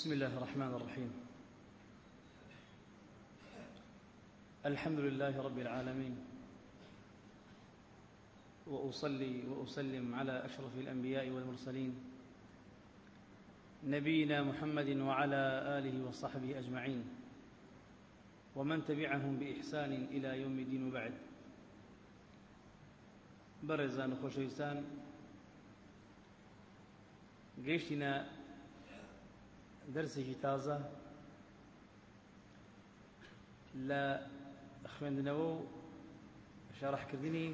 بسم الله الرحمن الرحيم. الحمد لله رب العالمين. وأصلي وأسلم على أشرف الأنبياء والمرسلين نبينا محمد وعلى آله وصحبه أجمعين. ومن تبعهم بإحسان إلى يوم الدين وبعد. برزان خوشويستان قيشتنا دەرسێکی تازە لە خوێندنەوە و شارەحکردنی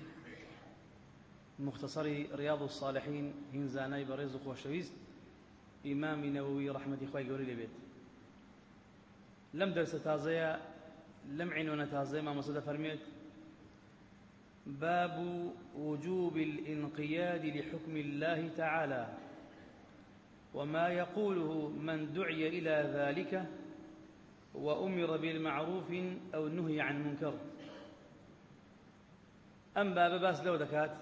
مختصری ڕیاض و صالحین هینزانای بەڕێز و خۆشەویست ئیمامی نەوەوی ڕەحمەتی خی گەوری لەبێت. لەم دەرسە تازەیە لەم عینوەنە تازەیە مامۆسە دەفەرمێت باب وجوب الانقياد لحكم الله تعالى. وما يقوله من دعي إلى ذلك وأمر بالمعروف أو نهي عن منكر. أم باب لو دكات؟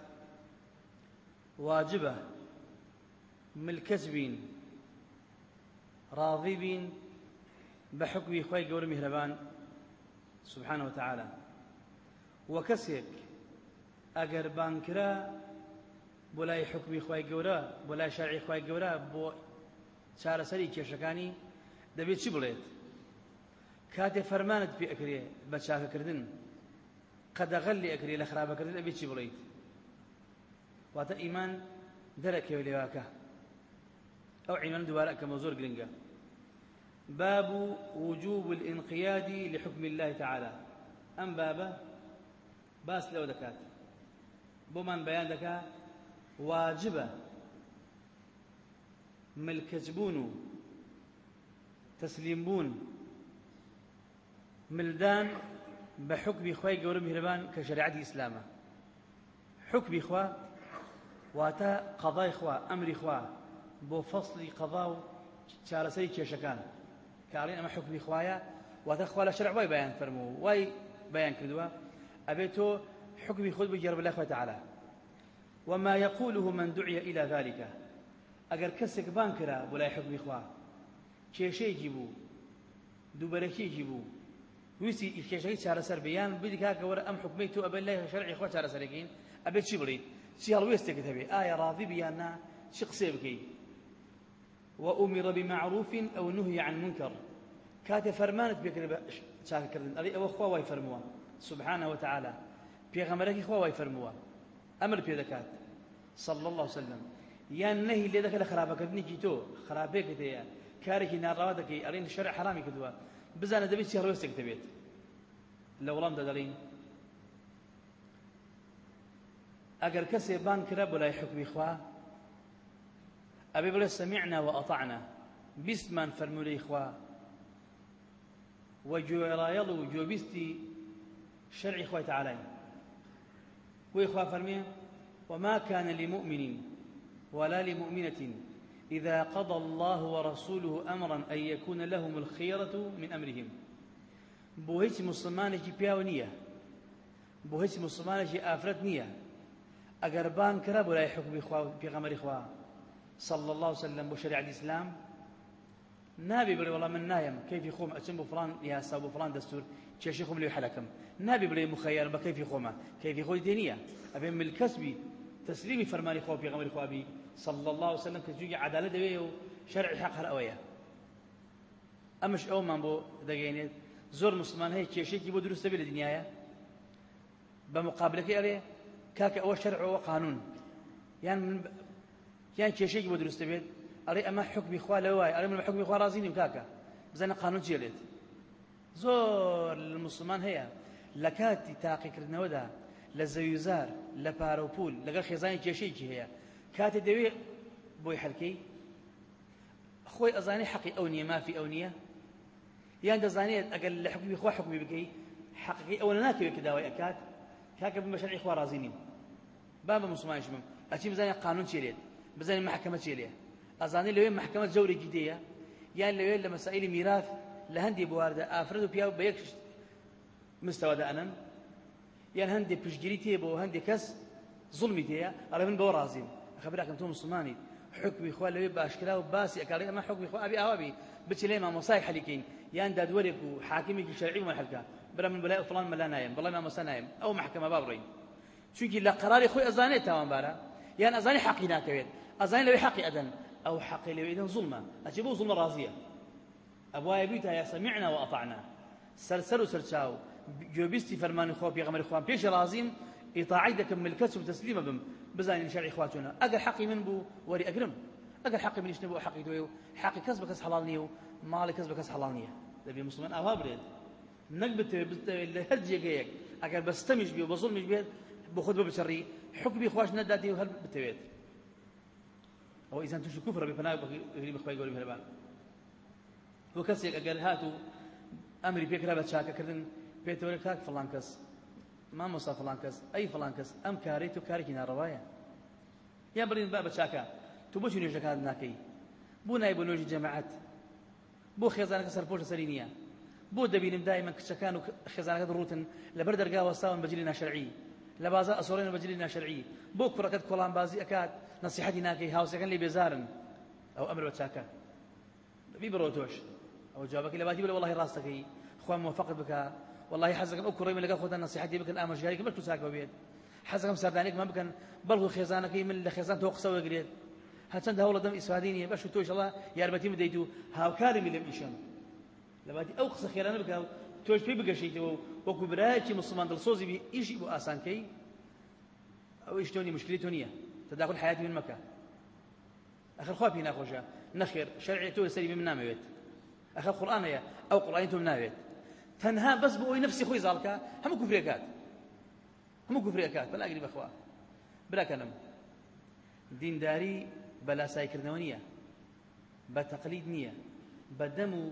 واجبة ملكسبين راضبين بحكم خوي قول مهربان سبحانه وتعالى. وكسيك بۆ لای حکمی خی گەورە بۆ لای شارعی خی گەورە بۆ چارەسەری کێشەکانی دەبێت چی بڵێت؟ کاتێ فەرمانت پێ ئەکرێ بە چاکەکردن قەدەغەل لێ ئەکرێ لە خراپەکردن ئەبێت چی بڵیت واتە ئیمان دەرەکەوێ لێواکە ئەو عیمان دووارە ئەکەمە زۆر گرنگە. باب وجوب الانقياد لحكم الله تعالى. ئەم بابە باس لەوە دەکات. بۆمان بەیان دەکات واجبە و تەسلیم بوون ملدان بە حکمی خۆی گەورە میهرەبان کە شریعەتی ئیسلامە حکمی خوا واتە قەضای خوا ئەمری خوا بۆ فەصلی قەضا و چارەسەری کێشەکان. شەرع وای بەیان فەرموو وای بەیان کردووە. ئەبێت تۆ حکمی خۆت بگەڕ بەلای خۆی تەعالی. وما يقوله من دعي إلى ذلك. ئەگەر کەسێک بان کرا بۆ لای حکمی خوا کێشەیەکی بوو دووبەرەکیێکی بوو ویستی کێشەکەی چارەسەر بیان بدی کاکە وەرە ئەم حکمەی تو ئەبێ لای شەرعی خوا چارەسەرەکەین ئەبێ چی بڵیت چی هەڵوێستێکت هەبێ ئایا ڕاضی بیان نا چی قسێ بکەیت وأمر بمعروف أو نهي عن منكر كاتي فرمانت بكر شاكر كردن أبي أو خوا واي فرموا سبحانه وتعالى بيغمرك خوا واي فرموا ئەمر پێ دەکات صلى الله وسلم یان نهی لێ دەکە لە خراپەکردنیکی تۆ خراپێکت هەیە کارێکی ناڕاوا دەکەی ئەڵێن شەرع حرامی کردووە بزانە دەبێت چی هەڵوێستێک دەبێت لە وەڵامدا دەڵێن ئەگەر کەسێ بان کرا بۆ لای حکمی خوا ئەبێ بڵێ سەمیعنا وەئەطعنا بیستمان فەرمولەی خوا. وەگوێڕایەڵ و گوێبیستی شەرعی خوای تەعالای وإخوة فرميه وما كان لمؤمن ولا لمؤمنة. إذا قضى الله ورسوله أمرا أن يكون لهم الخيرة من أمرهم. بوهيت مسلمانك بياونية بوهيت مسلمانك آفرت نية أقر بان كراب ولا يحكم بغمر إخوة صلى الله عليه وسلم بشريعة الإسلام نابي بلي والله من نايم كيف يخوم أتم بفلان يا سابو فلان دستور کێشی خۆم لێ حەلەکەم. نابێ بڵێ مخەیار بە کەیفی خۆمە. کەیفی خۆی دێنیە ئەبێ ملکەسبی تسلیمی فەرمانی خۆ صلى الله عليه وسلم کە جوگی عدالت دەوێ و شەرعی حەق هەر ئەوەیە ئەمش ئەومان بۆ دەگەینێت زۆر مسلمان هەیە کێشێکی بۆ دروستە بێ لە دنیاە بە مقابلەکەی ئەڵێ کاکە ئەوە شەرع ئەوە قانون یان من یان کێشێکی بۆ دروستە بێت ئەڵێ ئەمە حکمی خوا لەوای ئەڵێ من خوا ڕازی نیم کاکە بزانە قانون چێلێت زۆر لە مسلمان هەیە لە کاتی تاقیکردنەوەدا لە زەویزار لە پارە و پول لەگەڵ خێزانی کێشەیەکی هەیە کاتێ دەوێت بۆی حەلکەی خۆی ئەزانێ حەقی ئەو نییە مافی ئەو نییە یان دەزانێت ئەگەر لە حکمی خوا حکمی بکەی حەقەکەی ئەوە ناکەوێت کە داوای ئەکات کاکە بمە شەرعی خوا ڕازی نیم با بە مسلمانش بم ئەچی بزانێت قانون چێ لێت بزانێت محکەمە چێ لێ ئەزانێ لەوێ محکەمە جەورێکی دەیە یان لەوێ لە مەسائلی میراث لە هەندێک بواردە ئافرەت و پیا بە یەک مستەوەدا ئەنن یان هەندێک پشتگیری تێ بۆ هەندێک کەس ظلمی تەیە ئەڵێ من ڕازیم خبراکەم تۆ مسلمانیت حکمی خوا لەوێ باشکرا و باسی ئەکاڵی ئەمە حکمی خوا ئەبی ئاوابی بچی لێ مامۆسای حەلیکەین یان دادوەرێک و حاکمێکی شەرعی بمان حەلکە برا من بەلای فڵان مەلا نایم بەڵای مامۆسا نایم ئەو محکەمە با بڕین چونکی لە قراری خۆی ئەزانێت تاوانبارە یان ئەزانی حەقی ناکەوێت ئەزانی لەوێ حەقی ئەدەن ئەو حەقی لەوێ ئەدەن زوڵمە ئەچێ بۆ زوڵمە ڕازیە ئەبوایە بیتە یا سەمیعنا و ئەطعنا سەرسەر و سەرچاو گوێبیستی فەرمانی خۆ پێغەمبەری خوان پێش ڕازیم ئیطاعی دەکەم ملکەت و تەسلیمە بم. بزانین شەرعی خواتونە ئەگەر حەقی من بوو وەری ئەگرم. ئەگەر حەقی منیش نەبوو حەقی دوێ و حەقی کەس بە کەس حەڵال نییە و ماڵی کەس بە کەس حەڵال نییە. دەبێ مسلمان ئاوا برێت. نەک بتەوێت بتەوێت لە هەر جێگەیەک. ئەگەر بەستەمیش بێ و بە زوڵمیش بێت بۆ خۆت بە بچڕی حکمی خوش نەداتی و هەر بتەوێت. ئەو ئیزان توش کوفر بێ پەناو بەغری بەخوای گەوری مهرەبان بۆ کەسێک ئەگەر هات و ئەمری مامۆستا فڵان کەس ئەی فڵان کەس ئەم کاری تو کارێکی ناڕەوایە یا بڵین با بە چاکە تو بۆچی نوێژەکان ناکەی بۆ نای بۆ نوێژی جەماعەت بۆ خێزانەکە سەرپۆشە سەری نییە بۆ دەبینم دایما کچەکان و خێزانەکەت ڕوتن لەبەر دەرگا وەستاون بەجلی ناشەرعی لە بازا ئەسۆڕێن بەجلی ناشەرعی بۆ کوڕەکەت کۆڵان بازی ئەکات نەسیحەتی ناکەی هاوسەکەن لێ بێزارن ئەو ئەمر بە چاکە بی بڕۆ تۆش ئەو جوابەکەی لە باتی بڵێ والله حەزەکەم ئەو کوڕی من لەگەڵ خۆتان نەسیحەتی بکەن ئاماژگاریکە بەر تو چاکەوە بێت حەزەکەم سەردانێکمان بکەن بەڵکو خێزانەکەی من لە خێزان تۆ قسە وەگرێت هەچەند هەوڵە دەم ئیسفادی نییە بەش تۆش ئەڵا یارمەتی بدەیت و هاوکارمی لەم ئیشم لەباتی ئەو قسە خێرانە بکە تۆش پێی بگەشیتەوە وەکو برایەکی مسلمان دڵسۆزی بی ئیشی ئاسانکەی ئەو ئیش تۆنی مشکلی تۆ نییە تداخل حياتي من مكة. آخر خوابي ناخوشا. نخير. شرعي تو سري من نامويت آخر قرآن يا. أو قرآن تو نامويت تنها بس بوي نفسي خوي زالكا. هم كفريكات هم كفريكات بلا أقرب أخوة. بلا كلام. دين داري بلا سايكر نونية بتقليد نية. بدم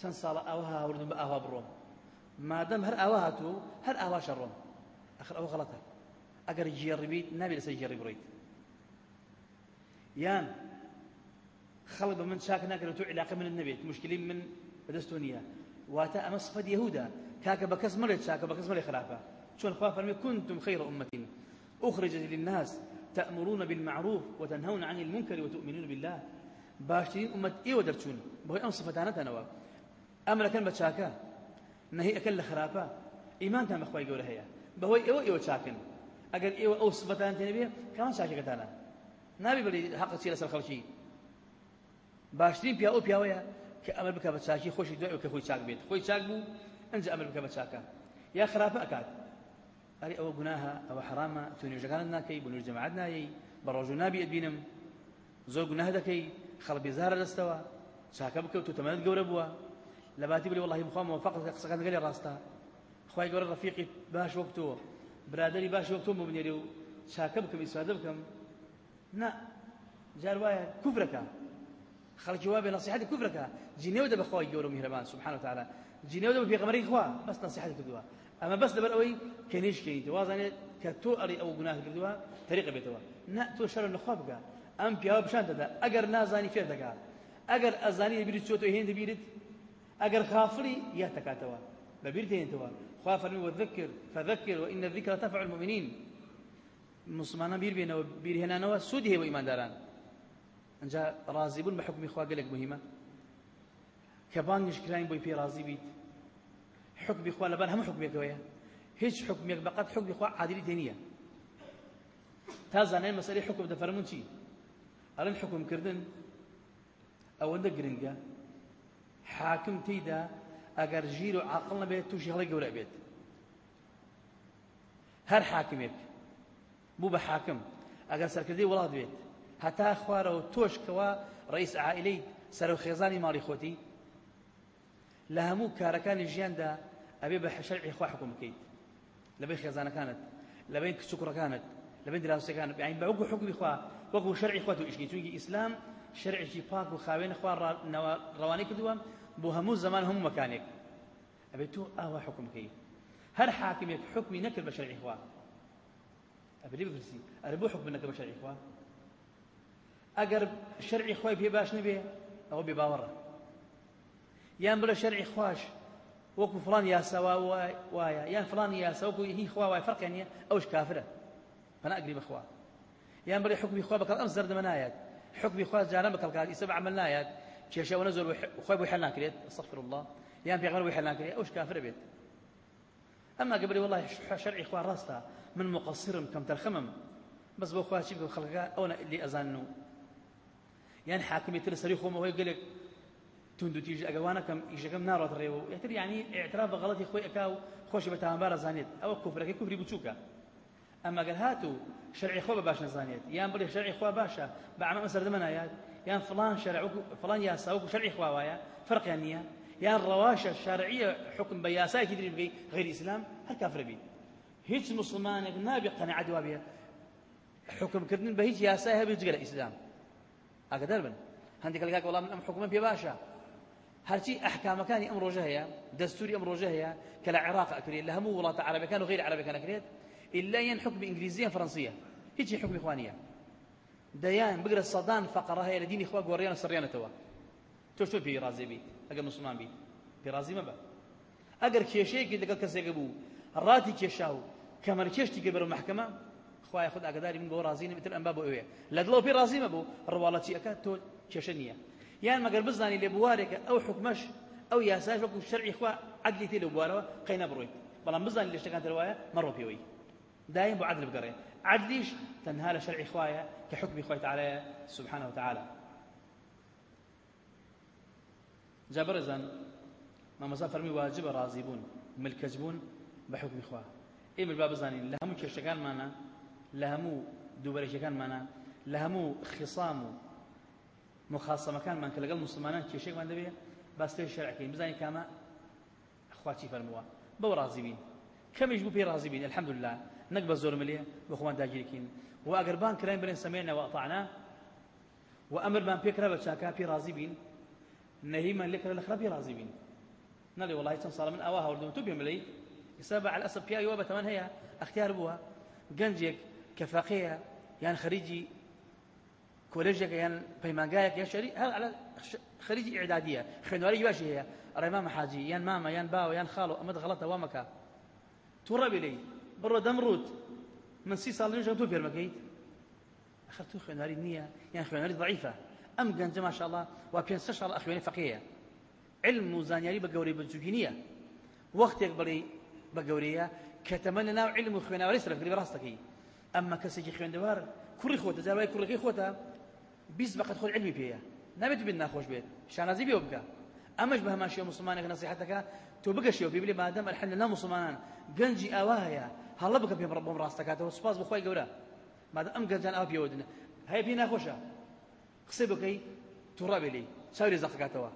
چەند ساڵە ئەوها هەوردن بە ئاوا بڕۆم مادەم هەر ئاوا هاتوو هەر ئاوا شەڕۆم ئەخر ئەوە غەڵەتە ئەگەر جێڕیبیت نابێت لەسەر جێڕی بڕیت یان خەڵک بە من چاک ناکرێت تو علاقە من نەبێت مشکلی من نییە واتە ئەمە سفەت یەهودا کاکە بە کەس مەڵێت چاکە بە کەس مەڵێ كنتم خير أمة. أخرجت للناس تأمرون بالمعروف وتنهون عن المنكر وتؤمنون بالله. باشترين أمة إيه ودرتون بهي أم صفتانتنا ئەمرەکەن بە چاکە نەهی ئەەکەن لە خراپە ئیمانتان بەخوای گەورە هەیە بەهۆی ئێوە ئێوە چاکن ئەگەر ئێوە ئەو سبەتان تێنەبێ کامان چاکەکەتانە نابی بڵی حەق چی لەسەر خەڵکی باشترین پیا ئەو پیاوەیە کە ئەمر بکە بە چاکی خۆشی دوای کە خۆی چاک بێت. خۆی چاک بوو ئەنج ئەمر بکە بە چاکە. یا خراپە ئەکات. ئەری ئەوە گوناهە ئەوە حرامە. تو نوێژەکانت ناکەی بۆ نوێژ جەماعەت نایەی. بە ڕۆژ و نابی ئەبینم زۆر گوناه دەکەی. خەڵ بێزارە دەستەوە. چاکە بکەوت و تەمەنت گەورە بووە. لە باتی بڵێ والله مخوا موفقت قسەکان گەلی ڕاستە. خی گەورە ڕفیقی باش وەکتەوە برادری باش وەکتۆ ببنێری و چاکە نا جار وایە خەڵکی وا بێ نصیحەتی کوفرەکە جینێو دە بەخوای گەورە میهرەبان سبحانه وتعالى جینێو دە بە پێغەمبەری خوا بەس نصیحەتی کردووە ئەمە بەس لەبەر ئەوەی کە نیشکەیت وازانێت کە تۆ ئەڕی ئەو گوناه کردووە تەریقە بێتەوە نا تۆ شەر لەخوا بکە ئەم پیاوە بشان دەدا ئەگەر نازانی فێر دەکات ئەگەر ئەزانی بیری چۆ تۆ هێن دەبیرت ئەگەر خافری یا تکاتەوە بەبیر دێنێتەوە خوا فەرمی وذكر فذكر وإن الذكر تنفع المؤمنين مسلمانان بیر بێنەوە بیرهێنانەوە سود هەیە بۆ ئیمانداران ئەنجا ڕازی بوون بە حکمی خوا گەلێک مهمە. کە بانگش کراین بۆی پێ ڕازی بیت حکمی خوا لەبەر هەموو حکمێکەوەیە هیچ حکمێک بەقەت حکمی خوا عادلی تێ نییە تا زانای مەسەلەی حکم دەفەرمون چی؟ ئەڵێن حکمکردن ئەوەندە گرنگە. حاکم تێیدا ئەگەر ژیر و عاقڵ نەبێت تووشی هەڵی گەورە بێت. هەر حاکمێک بوو بە حاکم ئەگەر سەرکردی وڵات بێت. هەتا خوارەوە تۆشکەوە ڕئیس عائلەی سەر و خێزانی ماڵی خۆتی. لە هەموو کارەکانی ژیاندا ئەبێ بە شەرعی خوا حکم بکەیت. لەبەی خێزانەکانت لەبەی و کوڕەکانت لبن دراوسەکان يعني بەوەکو حکمی خوا وەکو شەرعی خوا تو ئیشکی چونکی ئیسلام شەرعێکی پاک و خاوێن خوا ڕەوانەی کردووە بۆ هەموو زمان هەموو مەکانێک. ئەبێت تو ئاوا حکم بکەیت هەر حاکمێک حکمی نەکرد بە شەرعی خوا. ئەبێ بپرسی ئەرە بۆ حکم نەکرد بە شەرعی خوا؟ ئەگەر شەرعی خوای پێ باش نەبێ ئەوە بێ باوەڕە. یان بڵە شەرعی خوش وەکو فلان یاساوا وایە یان فلان یاسا وەکو هی خوا وای فەرقی نییە ئەوش کافرە. فەنا ئەگری بخوا. یان بڵێ حکمی خوا بەکەڵ ئەم زەردەمە نایەت حکمی خوا جاران بەکەڵکات ئیسە بەعمل نایەت کێشەوە زۆر خۆی بۆ حل ناکرێت استغفر الله یان پێغەمبەر بۆ حل ناکرێت ئەوش کافرە بێت. ئەما قبل والله شرعي خوا راستا من مقصرم كم ترخمم بس بو خواشي بو خلقا أو اللي ازانو يعني حاكمية ترسري خوما وهي قال لك تندو تيجي اقوانا كم يجي كم نار وتريو يعني اعتراف بغلطي خوي اكاو خوش بتامبار زانيت. أو كفر كي كفري بوتوكا أما قال هاتو شرعي خوا باش نزانيت يا بلي شرعي خوا بعمل مسر دمنايات يا. فلان فلان يا ساوك شرعي خوا وايا فرق يعني يا. الرواشة الشرعية حكم بياساي تدري بقي غير إسلام هل كافر بي؟ هيج مسلمان نابي قناعة دوابية حكم كردن بهيج ياساي هبي جقل إسلام. هكذا بن هندك لقاك والله من بي باشا. هرشي أحكام كان أمر وجهية دستوري أمر وجهية كلا عراق أكريت لها مو ولاة عربية كانوا غير عربية كان أكريت. إلا ين حكم إنجليزية فرنسية. هيجي حكم إخوانية. ديان بقرا الصدان فقرة هي لدين إخوة قوريانا سريانا توا. تۆ شۆ پێی ڕازێ بیت ئەگەر مسلمان بیت پێڕازی مەبە ئەگەر کێشەیەکی لەگەڵ کەسێکە بوو ڕاتی کێشا و کەمەر کێشتی کرد بەرە محکەمە خوای خود ئاگداری من بۆ ڕازی نەبێتتر ئەم با بۆ ئەوێ لە دڵەوە پێی ڕازی مەبوو ڕواڵەتی ئەکات تۆ کێشە نییە. یان مەگەر بزانی لێ بوارێکە ئەو حکمەش ئەو یاساش وەکو شەرعی خوا عدلی تێ لە بوارەوە قەی نەبڕۆیت. بەڵام بزانی لە شتەکان ترواایە مەڕۆ پێوەی. دايم بو عدل بقري عدليش تنهال شرعي خوايا كحكم خوي تعالى سبحانه وتعالى جابرزان ما مزا فرمي واجب راضي بون ملكج بون بحكم إخوة إيه من الباب لهمو لهمو دوبرشكان مانا لهمو خصام مخاصمة كان مان كلقل مسلمان كيشيك مان دبيه بس تي الشرع كين بزاني كاما اخواتي فرموا بو راضي بين كم يجبو بي راضي بين الحمد لله نقبل زور مليه واخوان داجيركين واقربان كريم بين سمعنا واطعنا وامر بان بيكرا بتشاكا بي راضي بين نهيما لك الأخرى راضي بين نالي والله صار من أواها وردون تبهم لي يسابع على الأسب بيا يوبا تمن هي اختيار بوها قنجيك كفاقية يعني خريجي كوليجيك يعني بيمانقايك يا شري هذا على خريجي إعدادية خنواري باشي هي رمام حاجي يان ماما يان باو يان خالو أمد غلطة وامكا تربي لي برو دمروت من سي صار نجم تو بيرمكيت أخذتو خنواري النية يعني خنواري ضعيفة ئەم گەنجە ماشاءله و پێ سە شڵ ئەخوێنی فەقەیە علم و زانیاری بە گەورەی بەجوگی نییە وەختێک بڵێ بە گەورەیە کە تەمە لە ناو علم و خوێناوەری سەرکردی ڕاستەکەی ئەمما کەسێکی خوێندەوار کوڕی خۆتە جاوای کوڕەکەی خۆتە بیست بەقەت خۆت علمی پێیە نابێت بێت ناخۆش بێت شانازی بێ بکە ئەمەش بە هەمان شێوە مسلمانێک نەسیحەتەکە تۆ بگەشەوە پێ بڵێ مادەم الحەمد لله مسلمانان. گەنجی ئاوا هەیە هەڵە بکە پێم ڕبم ڕاستەکاتەوە سوپاس بخوای گەورە مادەم ئەم گەنجان ئاو پێوەدنە هەیە پێی ناخۆشە قسەی بکەی تووڕابێ لی چاوری زەقەکاتەوە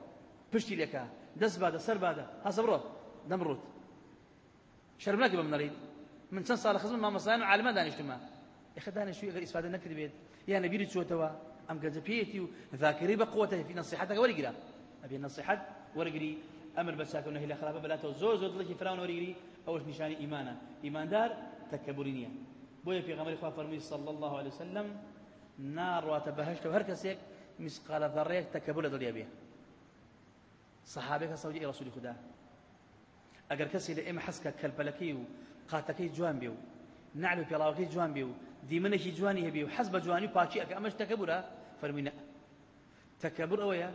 پشتی لێکە دەست بادە سەر بادە هەسە بڕۆ دەمڕوت شەرم ناکە بەم نەڕیت من چەند ساڵە خزم مامەسایان و عالمە دانیشتمە یخە دانیشتوی ئەگەر ئیسفادە نەکرد بێت یان نەبیری چۆتەوە ئەم گەنجە پێیەتی و ذاکری بە قوتە فی نصیحەتەکە وەرگرا. ئەبێ نصیحەت وەرگری ئەمر بە چاکە نەهی لە خراپە بەلاتەوە. زۆر زۆر دڵێکی فراون وەرگری ئەوەش نیشانی ئیمانە. ئیماندار تەکەبوری نییە. بۆیە پێغەمبەری خوا فەرمووی صلی الله عليه وسلم ناڕواتە بەهشت و هەر کەسێک مسقال ذريك تكبر سەحابێکە سەودی ڕسوولی خوددا. ئەگەر کەسی لە ئێمە حەسکە کەلپەلەکەی و قاتەکەی جوان بێ و نعل و پێڵاوەکەی جوان بێ و دیمنێکی جوانی هەبێ و حەز بە جوانی و پاچی ئەکە ئەمەش تەکەبورە فەرمووی تەکەبور ئەوەیە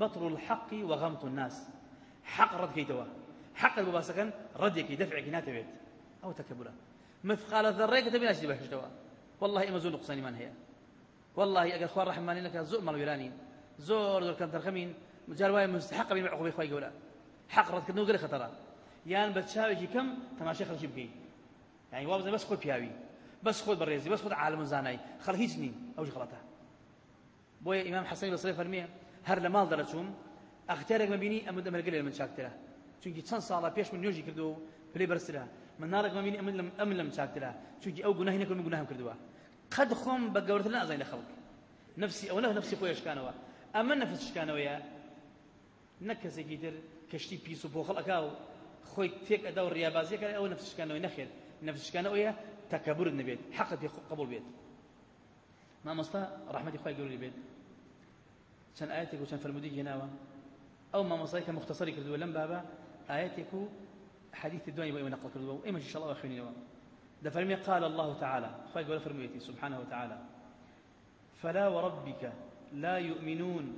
بطر الحق وغمط الناس. حق رد كيتوا حق الباسكن رد يكي دفع كي ناتبيت أو تكبرا. مثقال الذرة كتبين أشتي بحشتوا والله إما زول نقصان من هي. والله اگر خوار رحماني لك زور مال ويراني. زور زور كم ترخمين. مجال واي مستحق بين عقوبه خوي قولا. حق رد كنو خطر يان بتشاوي كم تماشي خرج بكي يعني وابز بس خذ بياوي بس خذ بريزي بس خذ عالم زاناي خل هيجني أو غلطه بويا امام حسن بصري فرميه هر لمال درتهم اختارك ما بيني امد أمر قليل من شاكتره چونکی چەند ساڵە پێش من نوێژی کردو پلەی بەرسرا من ما بيني أمن لم أمن لم شاكتلا چونكي أو جناه نكون جناهم كردوا قد خم بقورت لنا أزين خلق نفسي أو له نفسي خويش كانوا أما نفس كانوا يا نكسي كتير كشتي بيسو بو خلقاو خوي تيك أدور رياضازية كان أو نفس كانوا نخير نفس كانوا يا تكبر النبي حق في قبول بيت ما مستا رحمتي خوي يقولوا لي بيت شان آياتك وشان فرمودي جناوة أو ما مصايك مختصري كردوا لم بابا آياتك حديث الدنيا وإما نقل كردوا إما إن شاء الله أخويني ده فرمي قال الله تعالى خوي يقول فرميتي سبحانه وتعالى فلا وربك لا يؤمنون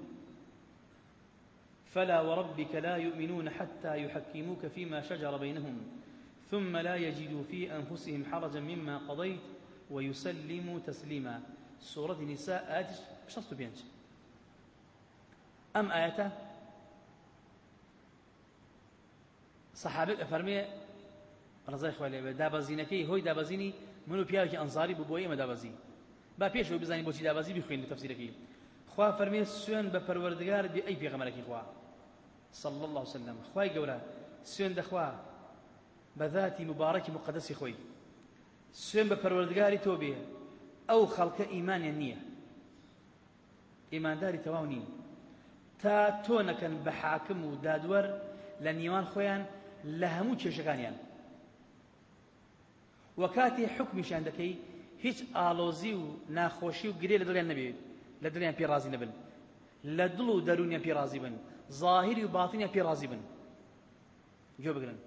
فلا وربك لا يؤمنون حتى يحكموك فيما شجر بينهم ثم لا يجدوا في أنفسهم حرجا مما قضيت ويسلموا تسليما. سورة النساء آيات شخص بينج. أم آياته صحابك أفرمي رضای خوای لێ دابەزینەکەی هۆی دابەزینی من و پیاوێکی ئەنزاری بوو بۆ ئێمە دابەزی با پێشەوە بزانین بۆچی دابەزی بخوێن لە تەفسیرەکەی خوا فەرمێ سوێن بە پەروەردگار بێ صلى الله عليه وسلم خواي قولا سوين دخوا بذاتي مبارك مقدس خوي سوين بپروردگاري توبه او خلق ايمان النية ايمان داري تواوني تا تونكن بحاكم ودادور لنيوان خويان لهمو چشكانيان وكاتي حكمش عندكي هیچ ئالۆزی و ناخۆشی و گرێ لە دڵیان نەبێت لە دڵیان پێڕازی نەبن. لە دڵ و دەرونیان پێڕازی بن. ظاهری و باتنیان پێ رازی بن. گوێ بگرن.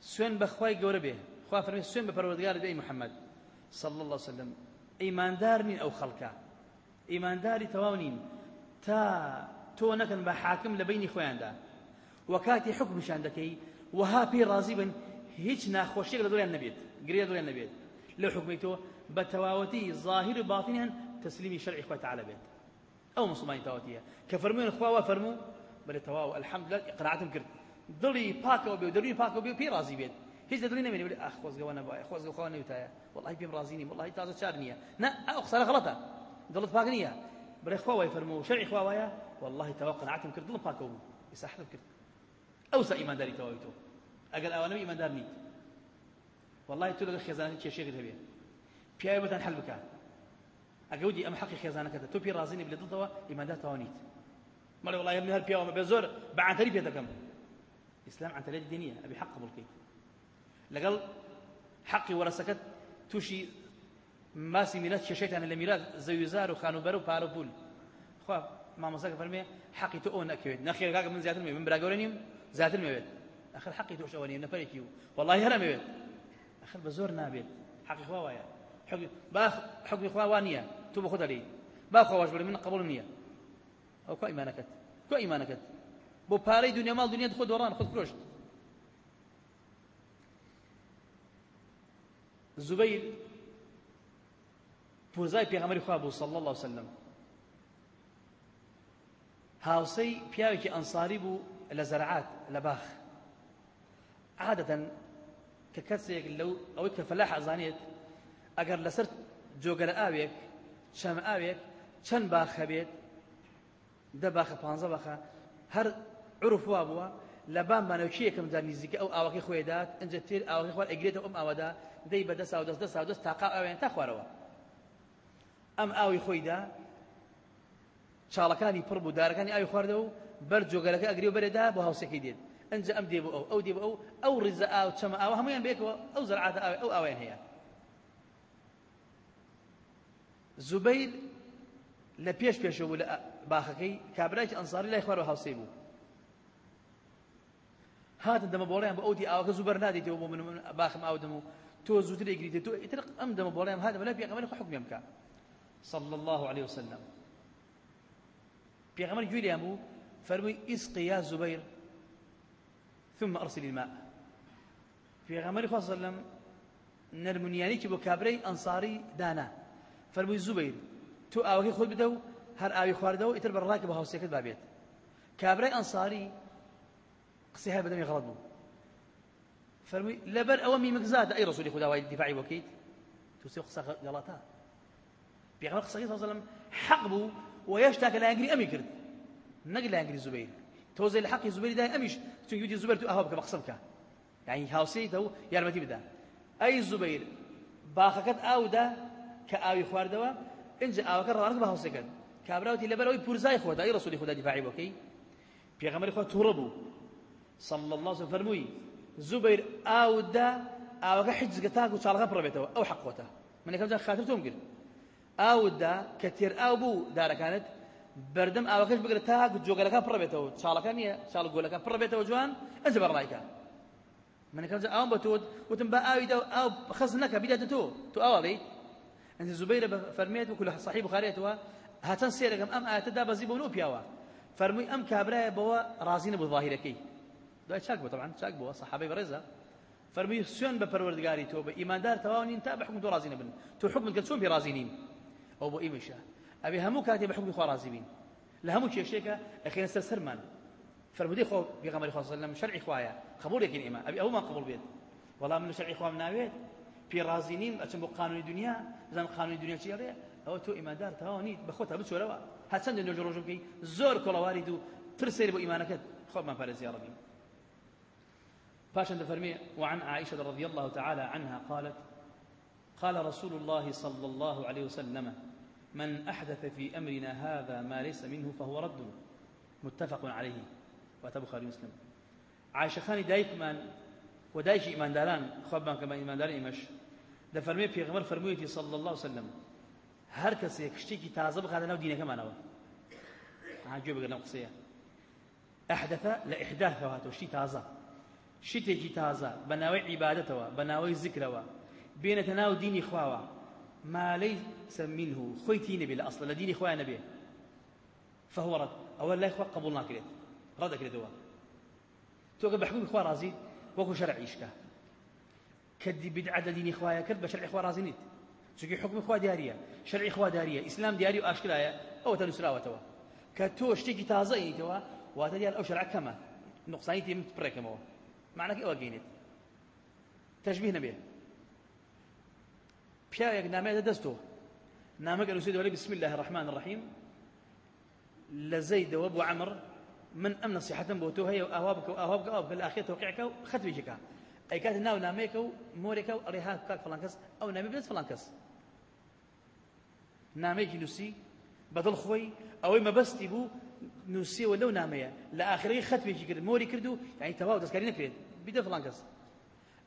سوێن بەخوای گەورە بێ خوا فەرمێ سوێن بە پەروەردگار بێ محەممەد صلى الله عليه وسلم. ئیماندار نین ئەو خەڵکە ئیمانداری تەواو نین. تا تۆ نەکەن بە حاکم لە بینی خۆیاندا وەکاتی حکمشان دەکەی وها پێی رازی بن. هیچ ناخۆشیێک لە دڵیان نەبێت گرێ دڵیان نەبێت لە حکمی تۆ ظاهر و باتنیان تسلیمی شرعی خۆی تعالی بێت ئەو مسلمانی تەواوەتیە کە فەرموێن خواوە فەرموو بەلێ تەواو الحەمدلله قناعەتم کرد دڵی پاکەوە بێ و دەروی پاکەوە بێ و پێی رازی بێت هیچ لە دڵی نەمێنێ بڵێ ئاخ خۆزگەوە نەبایە خۆزگە خوا نەوتایە وڵی پێم رازی نیم وڵی تازە چار نییە نە ئەو قسەرە غڵەتە دڵت پاک نییە بڵێ خواوای فەرموو شرعی خواوایە والله تەوا قناعەتم کرد دڵم پاکەوە بوو ئیساحتم کرد ئەوسا ئیمانداری تەواوی تۆ ئەگەر ئەوانەوە ئیماندار نیت والله تۆ لەگە خێزانەی کێشێکت هەبێ پیاوی بەتان حەل بکە ئەگە ودی ئەم حەقی خێزانەکەتە تۆ پێی ڕازینی بلێ دڵتەوە ئیماندار تەواو نیت مەڵێ وڵای هەر پیاوە بێ زۆر بەعاتەری پێ دەکەم ئیسلام عتەلێت دینیە ئەبی حەق قبول بکەیت لەگەڵ حەقی وەرەسەکەت تووشی ماسی میلات کێشەیتانە لە میلات زەویزار و خانوبەر و پارە پول خوا مامۆساکە فەرمێ حەقی تۆ ئەو نەکەوێت نەخێر کاکە من زیاتر مێ من براگەورە نیم زیاتر مەوێت ئەخر حەقی تۆش ئەوە نیە نەفەرێکی و والله مەوێت ئەخر بە زۆر نابێت حەقی خوا وایە با حکمی خوا وا نییە تۆ بە خۆ دەڵێ با خۆواش بڵێ من قبول نییە ئەو کۆ ئیمانەکەت؟ کۆ ئیمانەکەت؟ بۆ پارەی دنیا ماڵ دنیا خۆ دۆڕان خۆت فرۆشت. زبير پوزای پێغەمبەری خوا بوو صلی الله وسلم. هاوسەی پیاوێکی ئەنساری بوو لە زەرعات لە باخ. عادەتەن کە کەسێک لەو ئەوەی کە فەلاح ئەزانێت ئەگەر لەسەر جۆگەرە ئاوێک چەم ئاوێک چەند باخە بێت دە باخە پانزە باخە هەر عرف وا بووە لە بام بانەوچیەکەم دا نزیکە ئەو ئاوەکەی خۆیدات ئەنجە تێر ئاوەکەی خوار ئەگرێتەوە ئەم ئاوەدا دەی بە دەسا و دەست دەسا و دەست تاقا ئاوێن تا خوارەوە. ئەم ئاوی خۆیدا چاڵەکانی پڕ بوو دارەکانی ئاوی خواردە و بەر جۆگەرەکە ئەگری و بەرێدا بۆ هاوسێکی دێت. ئەنجە ئەم دێ بۆ ئەو ئەو دێ بۆ ئەو ئەو ڕیزە ئاو چەمە ئاوە هەمویان بێکەوە ئەو زەرعاتە ئاوێ ئەو ئاویان هەیە. زوبەیر لە پێش پێشەوە لە باخەکەی کابرایکی ئەنساری لای خوارەوە هاوسەی بوو. هاتن دەمە بۆڵیان بە ئەوتی ئاوەکە بۆ من باخم ئاودەم و تۆ زووتر ئەگریتێت تۆ ئیتر ئەم دەمە بۆڵیان هاتە لای پێغەمبەری خۆ بکە. صلى الله عليه وسلم. پێغەمبەر گوێلیان بوو فەرمووی اسق يا زبير ثم أرسل الماء. پێغەمبەری خۆ الله نەرمونیانێکی بۆ کابرەی ئەنساری دانا. فەرمووی زوبەیر تۆ ئاوەکەی خۆت بدە و هەر ئاوی خواردەوە ئیتر بەڕاکە بە هاوسێکت بابێت. کابرای ئەنساری قسەی هەر بەدەمی غەڵەت بوو. فەرمووی لەبەر ئەوە میمک زادە ئەی ڕسوولی خوداوای دیفاعی بۆکەیت تو سێ قسە غەڵەتە پێغەمبەر قسەی الله حەق بوو و هێشتا کە لایەنگری ئەمی کرد. نەک لایەنگری زوبەیر تۆزەی لە حەقی زوبەری دای ئەمیش چونکی وتی زوبەر تو ئاوا بکە بە قسە بکە. يعني هاوسيته يارمتي بدا. أي زبير باخەکەت ئاودا کە ئاوی خواردەوە اینجا ئاوەکە ڕوانەکە بە هەوسەکەن کابراوتی لەبەرەوەی پورزای خۆدا ئەی ڕسولی خۆدا دیفاعی بۆکەی پێغەمبەری خۆ تووڕە بوو. صلى الله عليه وسلم فەرمووی زوبەیر ئاودا ئاوەکە حجزگە تاکو چاڵەکە پڕەبێتەوە ئەو حەق خۆتە. من یەکەم خاتر تۆم کرد ئاودا کە تێر ئاو بوو دارەکانت بەردەم ئاوەکەش بگرە تاکو جۆگەلەکە پڕەبێتەوە چاڵەکە نییە چاڵ گۆلەکە پڕەبێتەوە جوان ئەنج بەڕایکە من كم أو بتود وتنبا أو دو أو خزنك بدأت تو أولي أنت زبير فرميت وكل صحيح بخاريته هاتن سيركم أم أتدا بزيبون وبياوا فرمي أم كابرا بوا رازين بظاهركي ده شاك بو طبعا شاك بو صحابي برزا فرمي سون بپروردگاری تو بإيمان دار توانين تابع حكم تو رازين بن تو حكم الكلسون برازينين أو بو إيمشا أبي همو كاتب حكم خو رازيين لهمو شيء شيكا أخيرا سرمان فرمودي خو بيغمر خو صلى الله عليه شرعي قبول يكين إيمان أبي أو ما قبول بيت والله من شرعي خوا مناويت في رازينين أتم قانون الدنيا زين قانون الدنيا شيء أو تو إيمان دار تهاني بخوتها بتشوروا حسن إنه جروجو كي زور كل واردو ترسل بو إيمانك خو ما فارس يا ربي فاشن فرمي وعن عائشة رضي الله تعالى عنها قالت قال رسول الله صلى الله عليه وسلم من أحدث في أمرنا هذا ما ليس منه فهو رد. متفق عليه. واتە بخاری مسلم. عایشەخانی دایکمان و دایکی ئیمانداران خوابمان کە ئیماندار ئێمەش دەفەرمێ پێغەمبەر فەرموویەتی صلی الله وسلم هەر کەسێک شتێکی تازە بخاتە ناو دینەکەمانەوە. گوێ بگەر لەم قسەیە. ئەحدەثە لە ئیحداثەوە هاتەوە شتی تازە. شتێکی تازە بە ناوەی عیبادەتەوە بە ناوەی زیکرەوە بێنێتە ناو دینی خواوە. ما ليس منه خوي تيني بلا أصلا لديني خويا نبيه فهو رد. أول لا يخوى قبول ناكريت ڕەدە کردەوە تۆکە بە حکومی خوا ڕازی وەکو شەرعیشکە کە بدعە دینی خوایە کرد بە شەرعی خوا ڕازی نیت. چونکی حکمی خوا دیارە شەرعی خوا دیارە ئیسلام دیاری و ئاشکرایە ئەوە تەنووسراوەتەوە کە تۆ شتێکی تازە ئینیتەوە واتە دیار ئەو شەرع کەمە نقصانی تێم پڕێکەمەوە. معنەکە ئەوە گەینێت. تەشبیه نەبێ. پیاوێک نامەیە دەستەوە نامەکە نووسێتەوە بسم الله الرحمن الرحيم لە زەیدەوە بۆ عەمر من ام نصيحه بۆ تۆ هەیە ئاوا بکە و ئاوا بکە ئەو بکە لە ئاخێت تەوقیعکە و خەتوێکەکە ئەی کاتە ناو نامەیەکە و مۆرێکە و ئەڵێ هات کاک فڵان کەس ئەو نامێ بێت فڵان نامەیەکی نووسی بەدڵ خۆی ئەوەی مەبەستی بوو نووسیەوە لەو نامەیە. لە ئاخرەی خەتوێکی کرد مۆری کرد و یعنی تەواو دەستکاری نەکرێت. بیدە فڵان کەس.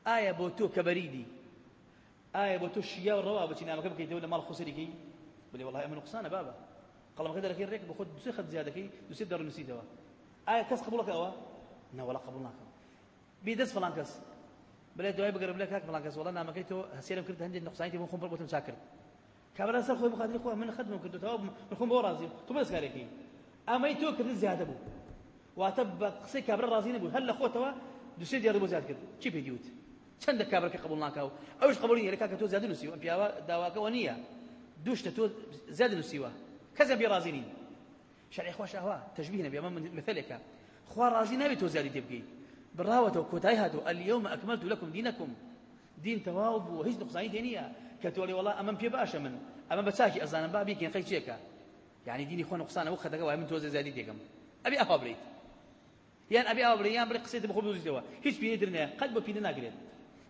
ئایا بۆ تۆ کە بەریدی ئایا بۆ تۆ شیا و ڕەوا بچی نامەکە بکەیتەوە لە ماڵ خۆسەریکەی؟ بڵێ وڵای ئەمە نقصانە بابە قەڵەمەکە دەرەکەی ڕێک بە خۆت دوسێ خەت زیادەکەی دوسێ دەڕنووسیتەوە ئایا کەس قبولەکە ئەوە نەوەڵا قبول ناکەم. بی دەست فڵان کەس. بڵێ دوای بگەڕ بڵێ کاک فڵان کەس. وەڵا نامەکەی تۆ هەسێرم کرد هەندێک نقصانی بۆ خۆم پڕ بۆتم کابرا سەر خۆی بخاتری خۆ من خدمم کرد تەواو من خۆم بۆ ڕازی تو بەس کارێکی ئەمەی تۆ کرد زیادە بوو واتە بە قسەی کابرا ڕازی نەبوو هەر لە خۆتەوە دوسێ دیاری بۆ زیاد کرد چی پێ دیوت چەندە کابرەکە قبول ناکاو ئەوش قبولی نیە لە کاکە تۆ زیادە نووسیوە ئەم پیاوە داواکەوە نییە دوشتە تۆ زیادە نووسیوە کەس بێ ڕازی نین شرعی خۆش ئەمە مثلێکە خوا راضي نبي تو زيادة تبقي براوة وكوتاي هادو اليوم أكملت لكم دينكم. دين تواب وهيج نقصاني كتولي والله أمام بي باشا من. أمام بتاكي أزانا بابي كين خيش شيكا يعني ديني خوان نقصانا وخدك وهي من توزي زيادة تيكم أبي بريد يعني أبي بريد يعني بريد قصيدة بخوب دوزي توا هيج بيني درنا قد بو بيني ناقرين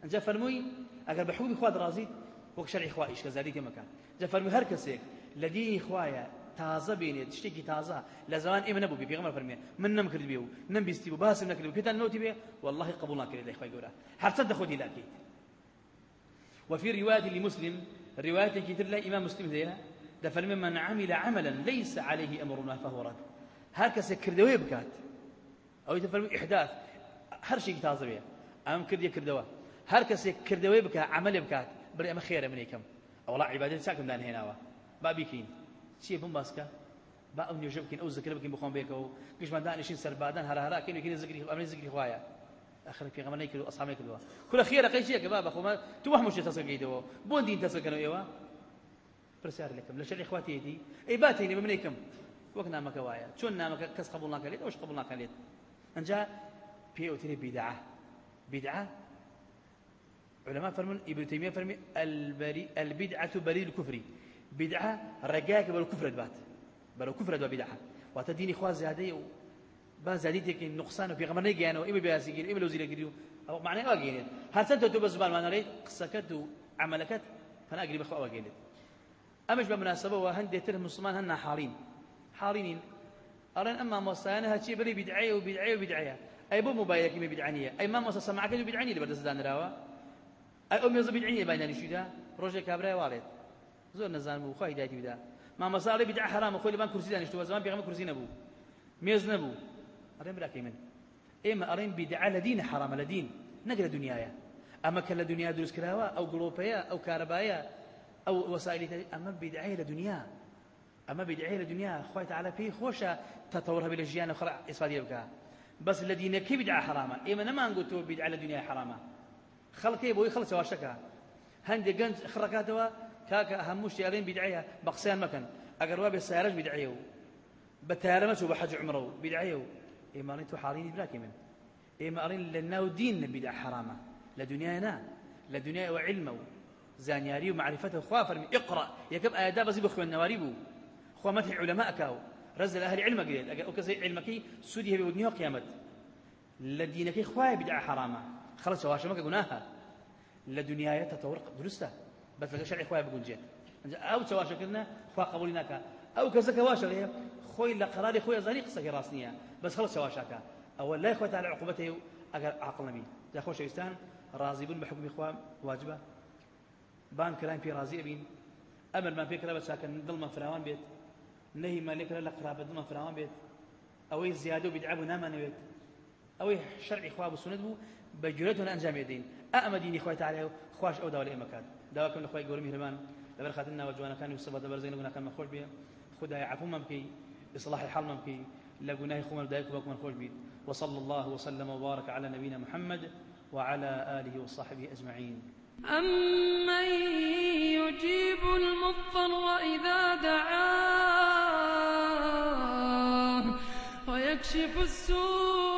أنجا فرموي أقل بحكم إخواد رازي وك شرعي إخوائيش كذلك مكان جا فرموي هر كسيك لديني إخوايا تازە بێنێت شتێکی تازە لە زمان ئێمە نەبوو پێغەمبەر فەرمێ من نەمکرد بێ و نەمبیستی و باسم نەکرد و پێتان والله قبول ناکرێت لە خۆی گەورە. هەرچەندە خۆتی لاکەیت وفي رواية لمسلم رواية كتير لا إمام مسلم ذيها ده فلما من عمل عملا ليس عليه أمرنا فهو رد. هكذا كردوي بكات. أو يتفرم إحداث. هر شيء تازه بيه أم كردي كردوا هر كسي كردوي عمل بكات. بري أما خير منيكم أو الله عبادة ساكم دان هنا بابيكين چیە بم باسکە با ئەو نوێژە بکەین ئەو زکر بکەین بخۆم بێکەوە گشتمان دانیشین سەربادان هەرهراکەین وکەین زگری ئەمە زگری خوایە آخر پێغەمە نەیکرد و ئەسحابەی کردووە کورە خێرەکەی چیەکە با بەخۆمە تو وەحمو شێ تەسەکەیتەوە بۆ دین تەسەکەنەوە ئێوە پرسیار لەکەم لە شەری خواتیەتی ئەی باتینی بە منێکم وەک نامەکە وایە. چۆن نامەکە؟ کەس قبول ناکەێت ئەوش قبول ناکەێت ئەنجا پێوتری بیدعە بیدعە علماء فرمون ابن تيمية فرمي البدعة بريد الكفر بدعة رجاك بلو كفر بات. بلو كفر دوا بدعة وتديني خوا زيادة و با زيادتك نقصان في غمر نيجي أنا وإما بياسيجي إما لو زيلا جريو أو معنى أواجهني هل سنت بزبان ما نريد قصكت وعملكت فأنا أقرب أخو أواجهني أمش بمناسبة وهندي تره مسلمان هن حارين حارين أرن أما مصانا هاتشي بري بدعية وبدعية وبدعية أي بو موبايلك من بدعانية أي ما مصا سمعك بدعانية اللي بدس دان راوا أي أم يزو بدعانية بيناني شو ده روجة كابرا والد زور نزان بو خواهي دايتي بدا ما مصاري بدع حرام أخوي لبان كرسي دانشتو زمان بيغم كرسي نبو ميز نبو أرين براكي من إما أرين بدعة لدين حرام لدين. نقل دنيايا أما كلا دنيا دروس كراوا أو قلوبيا أو كهربايا أو وسائل أما بدعية لدنيا. أما بدعية لدنيا خوي تعالى فيه خوشة تطورها بالجيان وخرع إصفادية بكا بس الذين كي بدعة حرامة. إما نما نقول بدعة لدنيا حرامة. خلقي بوي خلص واشكا هندي جنج خرقاتوا كاكا هموش يالين بدعية بقسيان مكان. أقر وابي السيارج بدعية بتارمة وبحج عمره بدعية إما أرين تو حالين بلاكي من إما أرين لنا دين بدعة حرامة لدنيانا لدنيا وعلمه. زانياري ومعرفته خوافر اقرأ. يكب آيات بزي بخوة النواريبو خو متى علماء كاو. رزل أهل علمك قليل أو كزي علمك سودي هبي ودنيا قيامت. لدينك خواي بدعة حرامة. خلص واشمك قناها. لدنياي تطور درسته. بس لك شرع خواي بقول جيت أو تواش كنا خوا قبولناك. أو كزك واش ليه خوي خوي زريق سكي راسنيا بس خلص واشاك أو لا إخوة على عقوبته أجر عقل نبي. يا خوش إنسان راضي بن بحكم إخوان واجبة. بان كلام في راضي أبين. أمر ما فكرة بس لكن ظلم فراوان بيت. نهي مالك لك قرابة ظلم فراوان بيت. أو زيادة بدعة ناما نبيت. أو شرع إخوة بسنده بجرته أنجام يدين. أأم دين إخوة تعالى خواش أو دولة مكان دواكم الأخوة يقولون مهرمان لبر خاتنا وجوانا كان يصبح دبر زين كنا كان مخوش بيه خدها ممكي إصلاح الحال ممكي لقناه خوما بدايكم وكم خوش بيه وصلى الله وسلم وبارك على نبينا محمد وعلى آله وصحبه أجمعين. أمن يجيب المضطر إذا دعاه ويكشف السوء